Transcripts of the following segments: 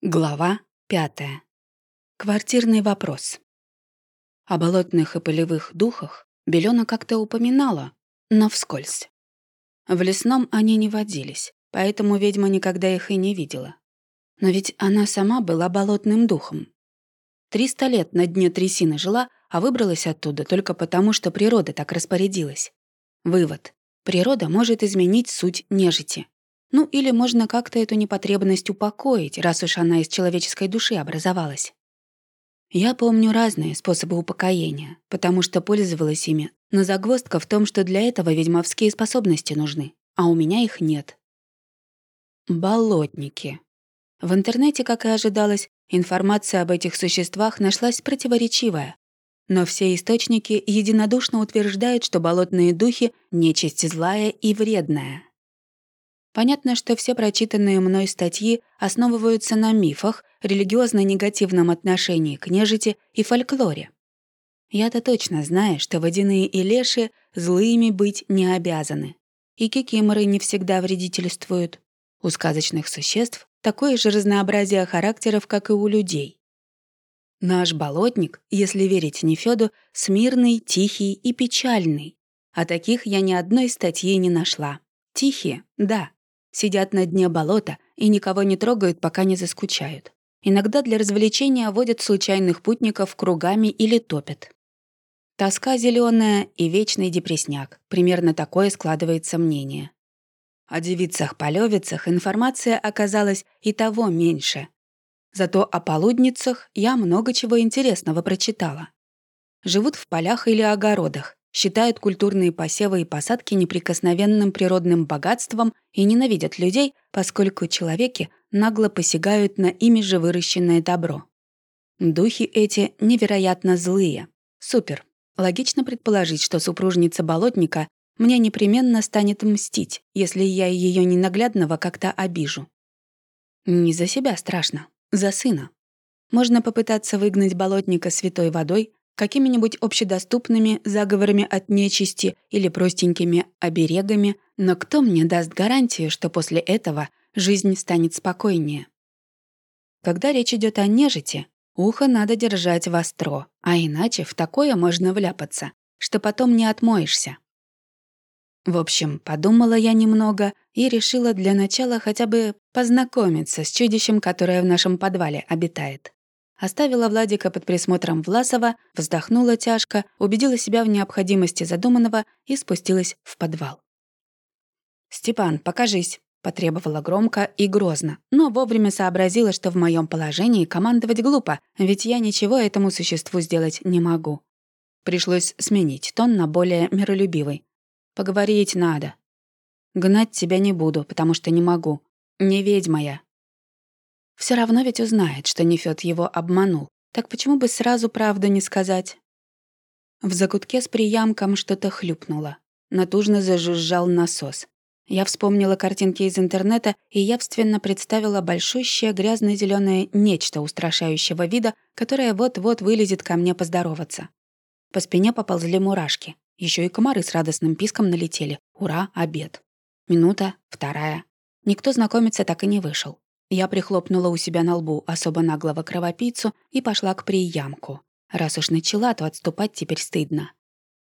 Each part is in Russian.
Глава пятая. Квартирный вопрос. О болотных и полевых духах Белена как-то упоминала, но вскользь. В лесном они не водились, поэтому ведьма никогда их и не видела. Но ведь она сама была болотным духом. Триста лет на дне трясины жила, а выбралась оттуда только потому, что природа так распорядилась. Вывод. Природа может изменить суть нежити. Ну или можно как-то эту непотребность упокоить, раз уж она из человеческой души образовалась. Я помню разные способы упокоения, потому что пользовалась ими, но загвоздка в том, что для этого ведьмовские способности нужны, а у меня их нет. Болотники. В интернете, как и ожидалось, информация об этих существах нашлась противоречивая. Но все источники единодушно утверждают, что болотные духи — нечисть злая и вредная. Понятно, что все прочитанные мной статьи основываются на мифах, религиозно-негативном отношении к нежити и фольклоре. Я-то точно знаю, что водяные и леши злыми быть не обязаны. И кикиморы не всегда вредительствуют. У сказочных существ такое же разнообразие характеров, как и у людей. Наш болотник, если верить Нефёду, смирный, тихий и печальный. А таких я ни одной статьи не нашла. Тихие, да, Сидят на дне болота и никого не трогают, пока не заскучают. Иногда для развлечения водят случайных путников кругами или топят. Тоска зеленая и вечный депресняк. Примерно такое складывается мнение. О девицах-полевицах информация оказалась и того меньше. Зато о полудницах я много чего интересного прочитала. Живут в полях или огородах, считают культурные посевы и посадки неприкосновенным природным богатством и ненавидят людей, поскольку человеки нагло посягают на ими же выращенное добро. Духи эти невероятно злые. Супер. Логично предположить, что супружница болотника мне непременно станет мстить, если я ее ненаглядного как-то обижу. Не за себя страшно, за сына. Можно попытаться выгнать болотника святой водой, какими-нибудь общедоступными заговорами от нечисти или простенькими оберегами, но кто мне даст гарантию, что после этого жизнь станет спокойнее? Когда речь идет о нежити, ухо надо держать востро, а иначе в такое можно вляпаться, что потом не отмоешься. В общем, подумала я немного и решила для начала хотя бы познакомиться с чудищем, которое в нашем подвале обитает. Оставила Владика под присмотром Власова, вздохнула тяжко, убедила себя в необходимости задуманного и спустилась в подвал. «Степан, покажись», — потребовала громко и грозно, но вовремя сообразила, что в моем положении командовать глупо, ведь я ничего этому существу сделать не могу. Пришлось сменить тон на более миролюбивый. «Поговорить надо. Гнать тебя не буду, потому что не могу. Не ведьма я, все равно ведь узнает, что Нефёд его обманул. Так почему бы сразу правду не сказать? В закутке с приямком что-то хлюпнуло. Натужно зажужжал насос. Я вспомнила картинки из интернета и явственно представила большущее грязно зеленое нечто устрашающего вида, которое вот-вот вылезет ко мне поздороваться. По спине поползли мурашки. Еще и комары с радостным писком налетели. Ура, обед. Минута, вторая. Никто знакомиться так и не вышел. Я прихлопнула у себя на лбу особо наглого кровопийцу и пошла к приямку. Раз уж начала, то отступать теперь стыдно.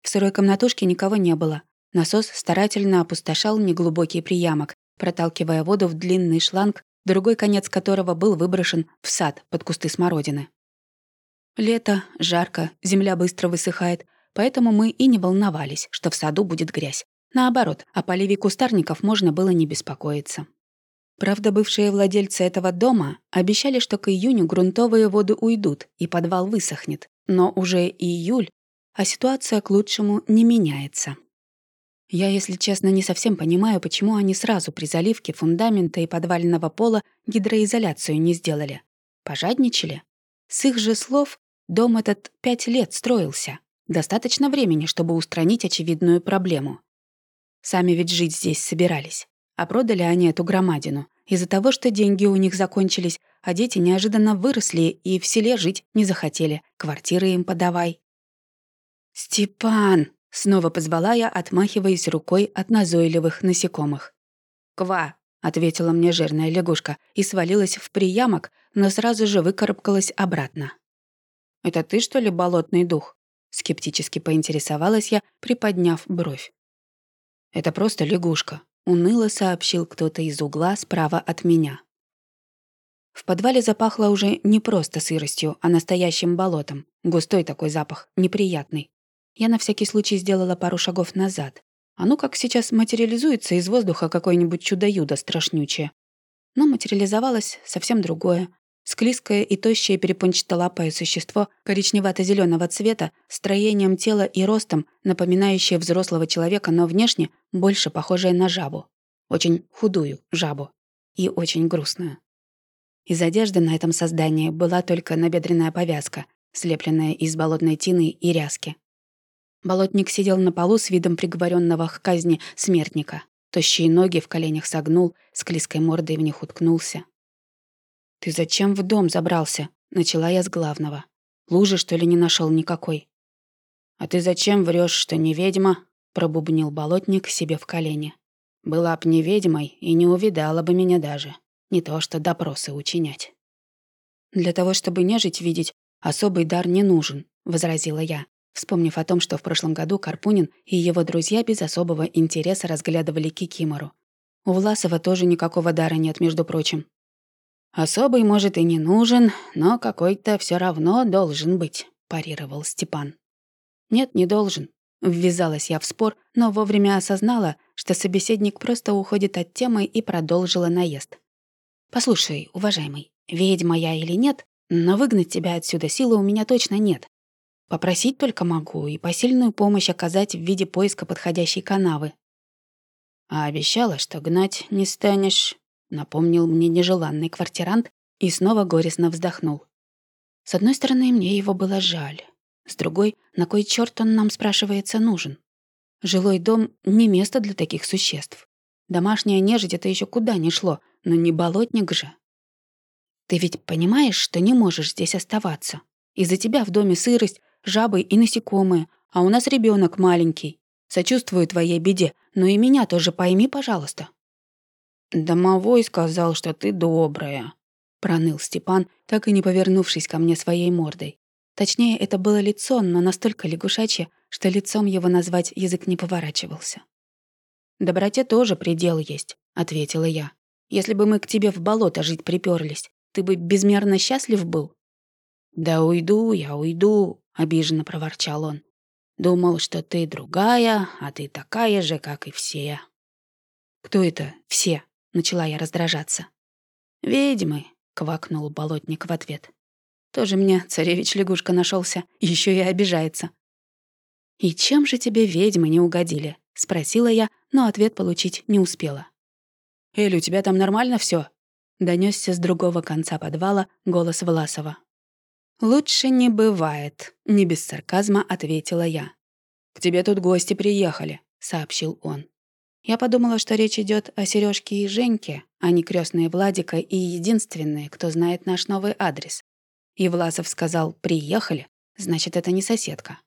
В сырой комнатушке никого не было. Насос старательно опустошал неглубокий приямок, проталкивая воду в длинный шланг, другой конец которого был выброшен в сад под кусты смородины. Лето, жарко, земля быстро высыхает, поэтому мы и не волновались, что в саду будет грязь. Наоборот, о поливе кустарников можно было не беспокоиться. Правда, бывшие владельцы этого дома обещали, что к июню грунтовые воды уйдут и подвал высохнет. Но уже июль, а ситуация к лучшему не меняется. Я, если честно, не совсем понимаю, почему они сразу при заливке фундамента и подвального пола гидроизоляцию не сделали. Пожадничали? С их же слов, дом этот пять лет строился. Достаточно времени, чтобы устранить очевидную проблему. Сами ведь жить здесь собирались. А продали они эту громадину из-за того, что деньги у них закончились, а дети неожиданно выросли и в селе жить не захотели. Квартиры им подавай. «Степан!» — снова позвала я, отмахиваясь рукой от назойливых насекомых. «Ква!» — ответила мне жирная лягушка и свалилась в приямок, но сразу же выкарабкалась обратно. «Это ты, что ли, болотный дух?» — скептически поинтересовалась я, приподняв бровь. «Это просто лягушка», — уныло сообщил кто-то из угла справа от меня. В подвале запахло уже не просто сыростью, а настоящим болотом. Густой такой запах, неприятный. Я на всякий случай сделала пару шагов назад. А ну как сейчас материализуется из воздуха какое-нибудь чудо-юдо страшнючее. Но материализовалось совсем другое. Склизкое и тощее перепончатолапое существо коричневато зеленого цвета, строением тела и ростом, напоминающее взрослого человека, но внешне больше похожее на жабу. Очень худую жабу. И очень грустную. Из одежды на этом создании была только набедренная повязка, слепленная из болотной тины и ряски. Болотник сидел на полу с видом приговоренного к казни смертника. Тощие ноги в коленях согнул, с клизкой мордой в них уткнулся. «Ты зачем в дом забрался?» — начала я с главного. «Лужи, что ли, не нашел никакой?» «А ты зачем врешь, что не ведьма?» — пробубнил болотник себе в колени. «Была б не ведьмой и не увидала бы меня даже. Не то что допросы учинять». «Для того, чтобы нежить видеть, особый дар не нужен», — возразила я вспомнив о том, что в прошлом году Карпунин и его друзья без особого интереса разглядывали Кикимору. У Власова тоже никакого дара нет, между прочим. «Особый, может, и не нужен, но какой-то все равно должен быть», — парировал Степан. «Нет, не должен». Ввязалась я в спор, но вовремя осознала, что собеседник просто уходит от темы и продолжила наезд. «Послушай, уважаемый, ведьма я или нет, но выгнать тебя отсюда силы у меня точно нет. Попросить только могу и посильную помощь оказать в виде поиска подходящей канавы. А обещала, что гнать не станешь, напомнил мне нежеланный квартирант и снова горестно вздохнул. С одной стороны, мне его было жаль. С другой, на кой черт он нам, спрашивается, нужен? Жилой дом — не место для таких существ. Домашняя нежить — это еще куда ни шло, но не болотник же. Ты ведь понимаешь, что не можешь здесь оставаться? Из-за тебя в доме сырость, жабы и насекомые, а у нас ребенок маленький. Сочувствую твоей беде, но и меня тоже пойми, пожалуйста». «Домовой сказал, что ты добрая», — проныл Степан, так и не повернувшись ко мне своей мордой. Точнее, это было лицо, но настолько лягушачье, что лицом его назвать язык не поворачивался. «Доброте тоже предел есть», — ответила я. «Если бы мы к тебе в болото жить приперлись, ты бы безмерно счастлив был?» «Да уйду я, уйду», обиженно проворчал он. Думал, что ты другая, а ты такая же, как и все. Кто это все? Начала я раздражаться. Ведьмы, квакнул болотник в ответ. Тоже мне царевич-лягушка нашелся, еще и обижается. «И чем же тебе ведьмы не угодили?» — спросила я, но ответ получить не успела. «Эль, у тебя там нормально все? донесся с другого конца подвала голос Власова. «Лучше не бывает», — не без сарказма ответила я. «К тебе тут гости приехали», — сообщил он. Я подумала, что речь идет о Сережке и Женьке, а не крестные Владика и единственные, кто знает наш новый адрес. И Власов сказал «приехали», значит, это не соседка.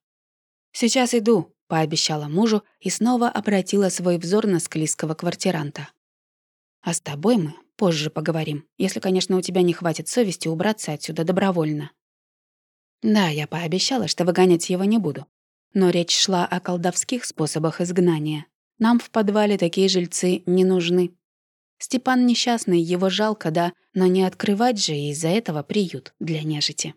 «Сейчас иду», — пообещала мужу и снова обратила свой взор на склизкого квартиранта. «А с тобой мы позже поговорим, если, конечно, у тебя не хватит совести убраться отсюда добровольно». Да, я пообещала, что выгонять его не буду. Но речь шла о колдовских способах изгнания. Нам в подвале такие жильцы не нужны. Степан несчастный, его жалко, да, но не открывать же из-за этого приют для нежити.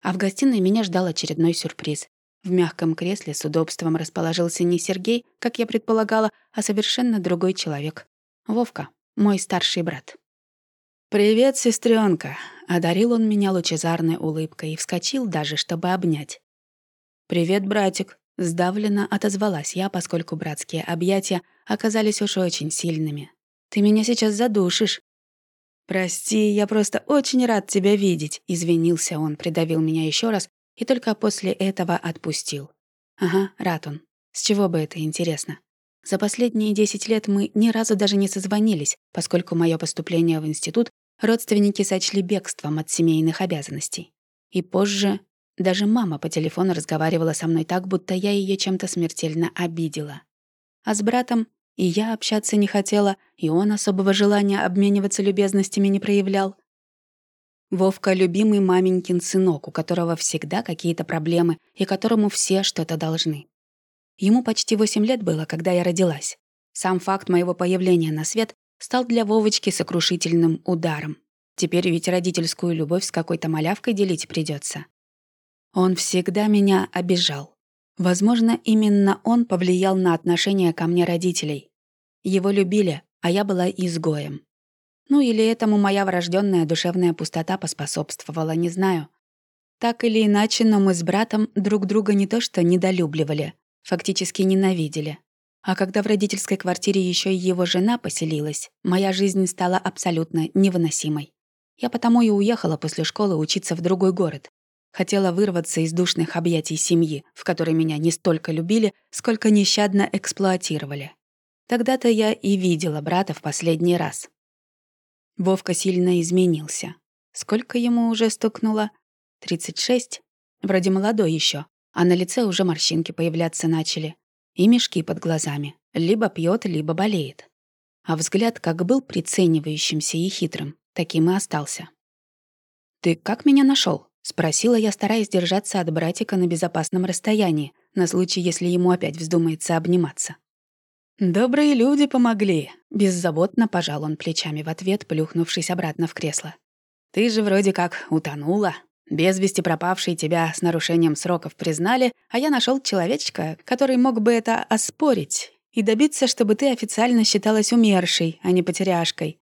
А в гостиной меня ждал очередной сюрприз. В мягком кресле с удобством расположился не Сергей, как я предполагала, а совершенно другой человек. Вовка, мой старший брат. «Привет, сестренка, одарил он меня лучезарной улыбкой и вскочил даже, чтобы обнять. «Привет, братик», — сдавленно отозвалась я, поскольку братские объятия оказались уж очень сильными. «Ты меня сейчас задушишь». «Прости, я просто очень рад тебя видеть», — извинился он, придавил меня еще раз и только после этого отпустил. «Ага, рад он. С чего бы это интересно?» За последние десять лет мы ни разу даже не созвонились, поскольку мое поступление в институт родственники сочли бегством от семейных обязанностей. И позже даже мама по телефону разговаривала со мной так, будто я ее чем-то смертельно обидела. А с братом И я общаться не хотела, и он особого желания обмениваться любезностями не проявлял. Вовка — любимый маменькин сынок, у которого всегда какие-то проблемы и которому все что-то должны. Ему почти восемь лет было, когда я родилась. Сам факт моего появления на свет стал для Вовочки сокрушительным ударом. Теперь ведь родительскую любовь с какой-то малявкой делить придется. Он всегда меня обижал. Возможно, именно он повлиял на отношение ко мне родителей. Его любили, а я была изгоем. Ну или этому моя врожденная душевная пустота поспособствовала, не знаю. Так или иначе, но мы с братом друг друга не то что недолюбливали, фактически ненавидели. А когда в родительской квартире еще и его жена поселилась, моя жизнь стала абсолютно невыносимой. Я потому и уехала после школы учиться в другой город. Хотела вырваться из душных объятий семьи, в которой меня не столько любили, сколько нещадно эксплуатировали. Тогда-то я и видела брата в последний раз. Вовка сильно изменился. Сколько ему уже стукнуло? 36? Вроде молодой еще, а на лице уже морщинки появляться начали и мешки под глазами. Либо пьет, либо болеет. А взгляд как был приценивающимся и хитрым, таким и остался. «Ты как меня нашел? Спросила я, стараясь держаться от братика на безопасном расстоянии, на случай, если ему опять вздумается обниматься. «Добрые люди помогли», — беззаботно пожал он плечами в ответ, плюхнувшись обратно в кресло. «Ты же вроде как утонула, без вести пропавший тебя с нарушением сроков признали, а я нашел человечка, который мог бы это оспорить и добиться, чтобы ты официально считалась умершей, а не потеряшкой.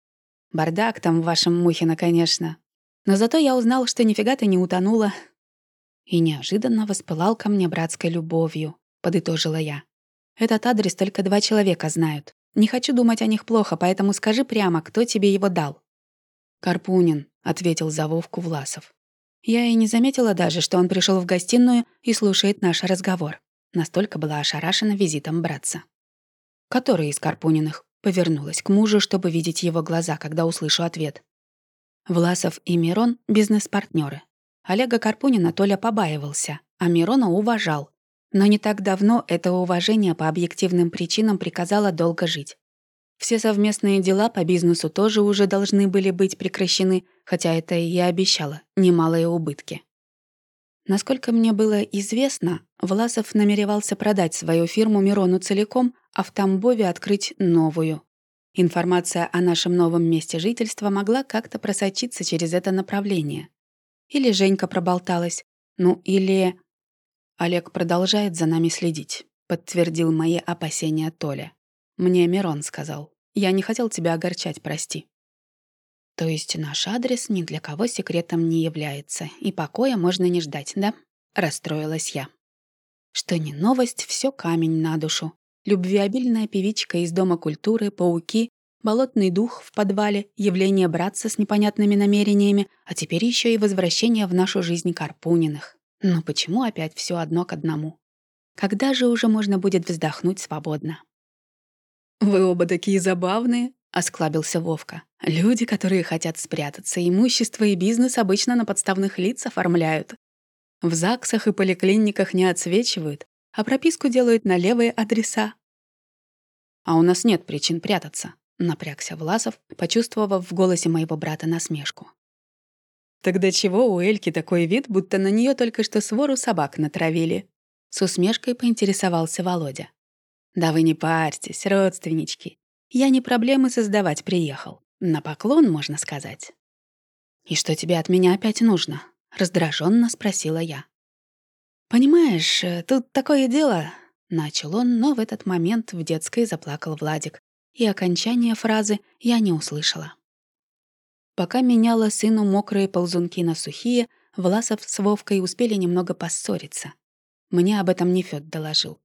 Бардак там в вашем Мухино, конечно. Но зато я узнал, что нифига ты не утонула. И неожиданно воспылал ко мне братской любовью, подытожила я. Этот адрес только два человека знают. Не хочу думать о них плохо, поэтому скажи прямо, кто тебе его дал. «Карпунин», — ответил за Вовку Власов. Я и не заметила даже, что он пришел в гостиную и слушает наш разговор. Настолько была ошарашена визитом братца. «Который из Карпуниных?» Повернулась к мужу, чтобы видеть его глаза, когда услышу ответ. Власов и Мирон — бизнес-партнеры. Олега Карпунина Толя побаивался, а Мирона уважал. Но не так давно это уважение по объективным причинам приказало долго жить. Все совместные дела по бизнесу тоже уже должны были быть прекращены, хотя это и обещало немалые убытки. Насколько мне было известно, Власов намеревался продать свою фирму Мирону целиком, а в Тамбове открыть новую. Информация о нашем новом месте жительства могла как-то просочиться через это направление. Или Женька проболталась, ну или... Олег продолжает за нами следить, подтвердил мои опасения Толя. Мне Мирон сказал. Я не хотел тебя огорчать, прости. То есть наш адрес ни для кого секретом не является, и покоя можно не ждать, да? Расстроилась я. Что не новость, все камень на душу. Любвеобильная певичка из Дома культуры, пауки, болотный дух в подвале, явление братца с непонятными намерениями, а теперь еще и возвращение в нашу жизнь Карпуниных. Но почему опять все одно к одному? Когда же уже можно будет вздохнуть свободно? «Вы оба такие забавные», — осклабился Вовка. «Люди, которые хотят спрятаться, имущество и бизнес обычно на подставных лиц оформляют. В ЗАГСах и поликлиниках не отсвечивают, а прописку делают на левые адреса». «А у нас нет причин прятаться», — напрягся Власов, почувствовав в голосе моего брата насмешку. «Тогда чего у Эльки такой вид, будто на нее только что свору собак натравили?» С усмешкой поинтересовался Володя. «Да вы не парьтесь, родственнички. Я не проблемы создавать приехал. На поклон, можно сказать». «И что тебе от меня опять нужно?» — раздраженно спросила я. «Понимаешь, э, тут такое дело...» — начал он, но в этот момент в детской заплакал Владик, и окончание фразы я не услышала. Пока меняла сыну мокрые ползунки на сухие, Власов с Вовкой успели немного поссориться. Мне об этом не Фёд доложил.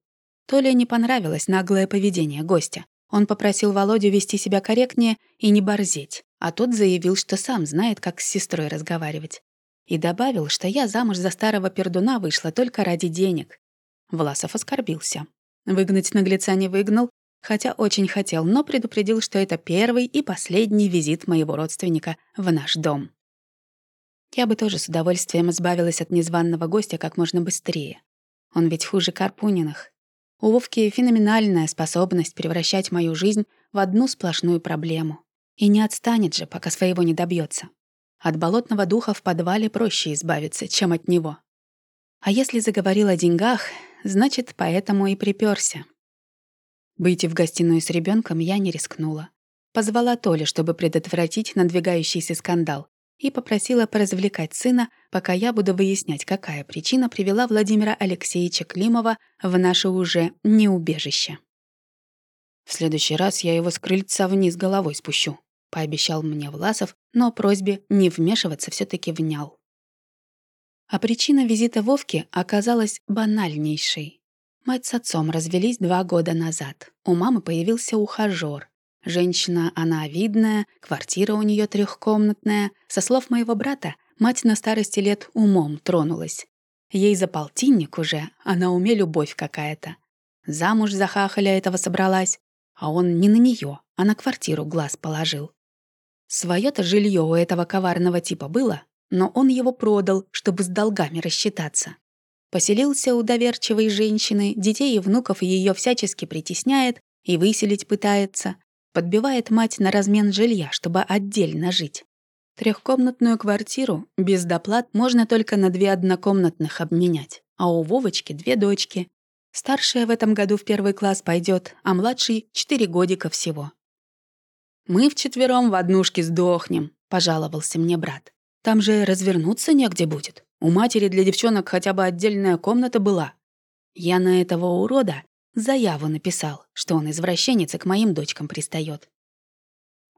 Толе не понравилось наглое поведение гостя. Он попросил Володю вести себя корректнее и не борзеть, а тот заявил, что сам знает, как с сестрой разговаривать. И добавил, что я замуж за старого пердуна вышла только ради денег. Власов оскорбился. Выгнать наглеца не выгнал, хотя очень хотел, но предупредил, что это первый и последний визит моего родственника в наш дом. Я бы тоже с удовольствием избавилась от незваного гостя как можно быстрее. Он ведь хуже Карпуниных. У Вовки феноменальная способность превращать мою жизнь в одну сплошную проблему. И не отстанет же, пока своего не добьется. От болотного духа в подвале проще избавиться, чем от него. А если заговорил о деньгах, значит, поэтому и приперся. Выйти в гостиную с ребенком я не рискнула. Позвала Толи, чтобы предотвратить надвигающийся скандал, и попросила поразвлекать сына, пока я буду выяснять, какая причина привела Владимира Алексеевича Климова в наше уже неубежище. «В следующий раз я его с крыльца вниз головой спущу», — пообещал мне Власов, но просьбе не вмешиваться все таки внял. А причина визита Вовки оказалась банальнейшей. Мать с отцом развелись два года назад. У мамы появился ухажёр, Женщина она видная, квартира у нее трехкомнатная. Со слов моего брата, мать на старости лет умом тронулась. Ей за полтинник уже, а на уме любовь какая-то. Замуж за хахаля этого собралась, а он не на нее, а на квартиру глаз положил. Своё-то жилье у этого коварного типа было, но он его продал, чтобы с долгами рассчитаться. Поселился у доверчивой женщины, детей и внуков ее всячески притесняет и выселить пытается. Подбивает мать на размен жилья, чтобы отдельно жить. Трехкомнатную квартиру без доплат можно только на две однокомнатных обменять, а у Вовочки две дочки. Старшая в этом году в первый класс пойдет, а младший — четыре годика всего. «Мы вчетвером в однушке сдохнем», — пожаловался мне брат. «Там же развернуться негде будет. У матери для девчонок хотя бы отдельная комната была. Я на этого урода Заяву написал, что он извращенец и к моим дочкам пристает.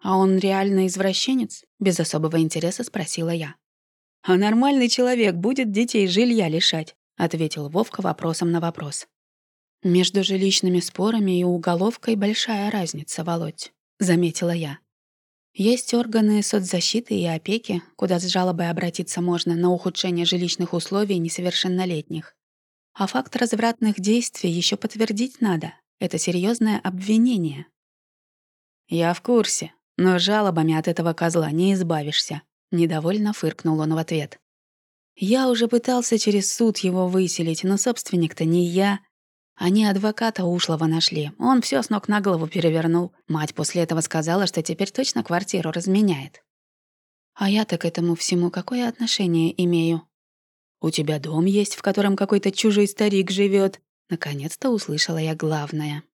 «А он реально извращенец?» — без особого интереса спросила я. «А нормальный человек будет детей жилья лишать», — ответил Вовка вопросом на вопрос. «Между жилищными спорами и уголовкой большая разница, Володь», — заметила я. Есть органы соцзащиты и опеки, куда с жалобой обратиться можно на ухудшение жилищных условий несовершеннолетних. А факт развратных действий еще подтвердить надо. Это серьезное обвинение. «Я в курсе, но жалобами от этого козла не избавишься», — недовольно фыркнул он в ответ. «Я уже пытался через суд его выселить, но собственник-то не я. Они адвоката ушлого нашли. Он все с ног на голову перевернул. Мать после этого сказала, что теперь точно квартиру разменяет. А я-то к этому всему какое отношение имею? «У тебя дом есть, в котором какой-то чужой старик живет. Наконец-то услышала я главное.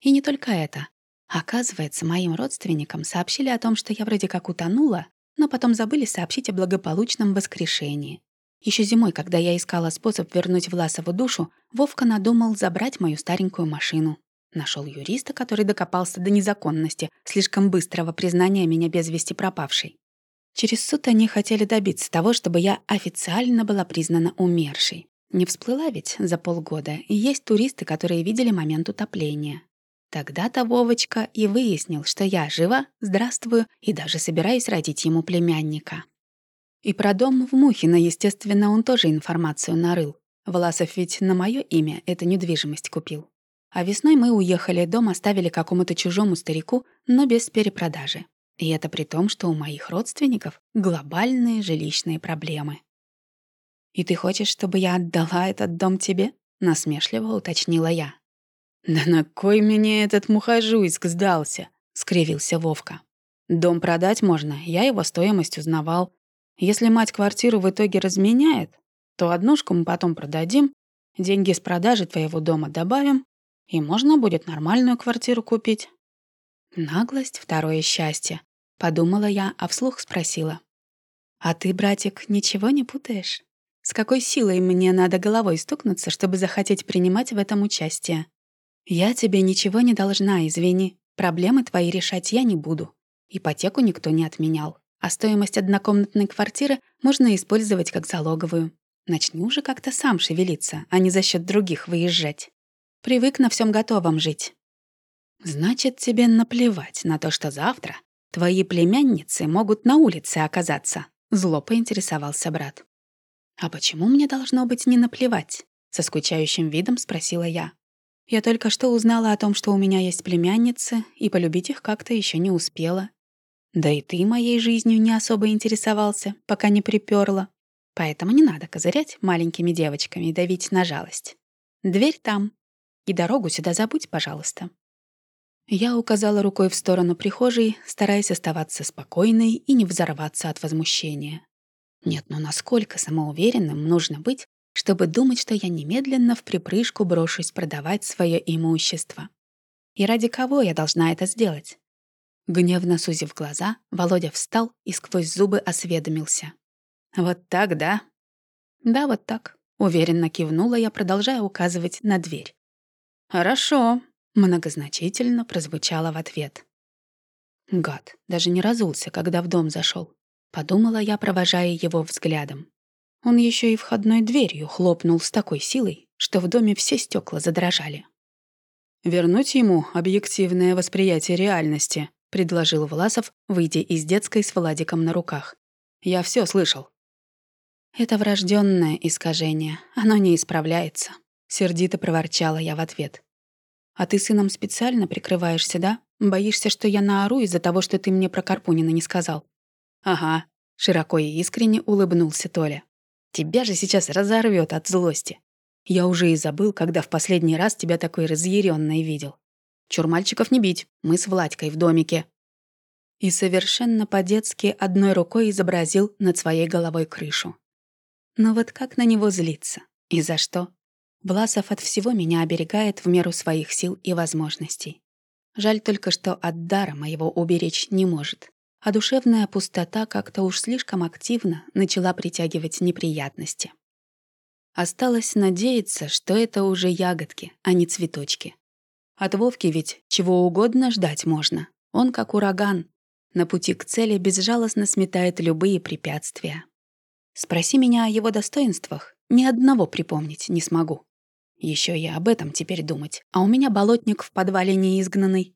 И не только это. Оказывается, моим родственникам сообщили о том, что я вроде как утонула, но потом забыли сообщить о благополучном воскрешении. Еще зимой, когда я искала способ вернуть Власову душу, Вовка надумал забрать мою старенькую машину. Нашел юриста, который докопался до незаконности слишком быстрого признания меня без вести пропавшей. Через суд они хотели добиться того, чтобы я официально была признана умершей. Не всплыла ведь за полгода, и есть туристы, которые видели момент утопления. Тогда-то Вовочка и выяснил, что я жива, здравствую и даже собираюсь родить ему племянника. И про дом в Мухино, естественно, он тоже информацию нарыл. Власов ведь на мое имя эту недвижимость купил. А весной мы уехали, дом оставили какому-то чужому старику, но без перепродажи. И это при том, что у моих родственников глобальные жилищные проблемы. «И ты хочешь, чтобы я отдала этот дом тебе?» — насмешливо уточнила я. «Да на кой мне этот мухожуйск сдался?» — скривился Вовка. «Дом продать можно, я его стоимость узнавал. Если мать квартиру в итоге разменяет, то однушку мы потом продадим, деньги с продажи твоего дома добавим, и можно будет нормальную квартиру купить». Наглость — второе счастье. Подумала я, а вслух спросила. «А ты, братик, ничего не путаешь? С какой силой мне надо головой стукнуться, чтобы захотеть принимать в этом участие? Я тебе ничего не должна, извини. Проблемы твои решать я не буду. Ипотеку никто не отменял. А стоимость однокомнатной квартиры можно использовать как залоговую. Начни уже как-то сам шевелиться, а не за счет других выезжать. Привык на всем готовом жить. Значит, тебе наплевать на то, что завтра Твои племянницы могут на улице оказаться», — зло поинтересовался брат. «А почему мне должно быть не наплевать?» — со скучающим видом спросила я. «Я только что узнала о том, что у меня есть племянницы, и полюбить их как-то еще не успела. Да и ты моей жизнью не особо интересовался, пока не припёрла. Поэтому не надо козырять маленькими девочками и давить на жалость. Дверь там». И дорогу сюда забудь, пожалуйста». Я указала рукой в сторону прихожей, стараясь оставаться спокойной и не взорваться от возмущения. Нет, ну насколько самоуверенным нужно быть, чтобы думать, что я немедленно в припрыжку брошусь продавать свое имущество. И ради кого я должна это сделать? Гневно сузив глаза, Володя встал и сквозь зубы осведомился. «Вот так, да?» «Да, вот так», — уверенно кивнула я, продолжая указывать на дверь. «Хорошо», — многозначительно прозвучало в ответ. Гад, даже не разулся, когда в дом зашел. Подумала я, провожая его взглядом. Он еще и входной дверью хлопнул с такой силой, что в доме все стекла задрожали. «Вернуть ему объективное восприятие реальности», — предложил Власов, выйдя из детской с Владиком на руках. «Я все слышал». «Это врожденное искажение, оно не исправляется», — сердито проворчала я в ответ. «А ты сыном специально прикрываешься, да? Боишься, что я наору из-за того, что ты мне про Карпунина не сказал?» «Ага», — широко и искренне улыбнулся Толя. «Тебя же сейчас разорвет от злости. Я уже и забыл, когда в последний раз тебя такой разъяренной видел. Чур мальчиков не бить, мы с Владькой в домике». И совершенно по-детски одной рукой изобразил над своей головой крышу. Но вот как на него злиться? И за что? Власов от всего меня оберегает в меру своих сил и возможностей. Жаль только, что от дара моего уберечь не может. А душевная пустота как-то уж слишком активно начала притягивать неприятности. Осталось надеяться, что это уже ягодки, а не цветочки. От Вовки ведь чего угодно ждать можно. Он как ураган. На пути к цели безжалостно сметает любые препятствия. Спроси меня о его достоинствах, ни одного припомнить не смогу. Еще я об этом теперь думать, а у меня болотник в подвале неизгнанный.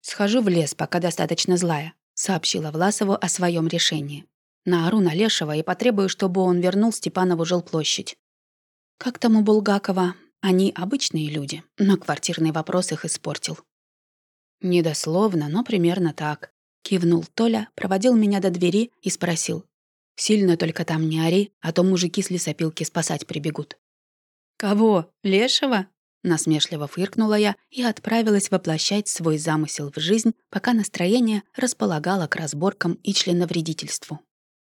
«Схожу в лес, пока достаточно злая», — сообщила Власову о своем решении. Наору на Лешего и потребую, чтобы он вернул Степанову жилплощадь. Как там у Булгакова? Они обычные люди, но квартирный вопрос их испортил. Недословно, но примерно так. Кивнул Толя, проводил меня до двери и спросил, Сильно только там не ори, а то мужики с лесопилки спасать прибегут». «Кого? Лешего?» Насмешливо фыркнула я и отправилась воплощать свой замысел в жизнь, пока настроение располагало к разборкам и членовредительству.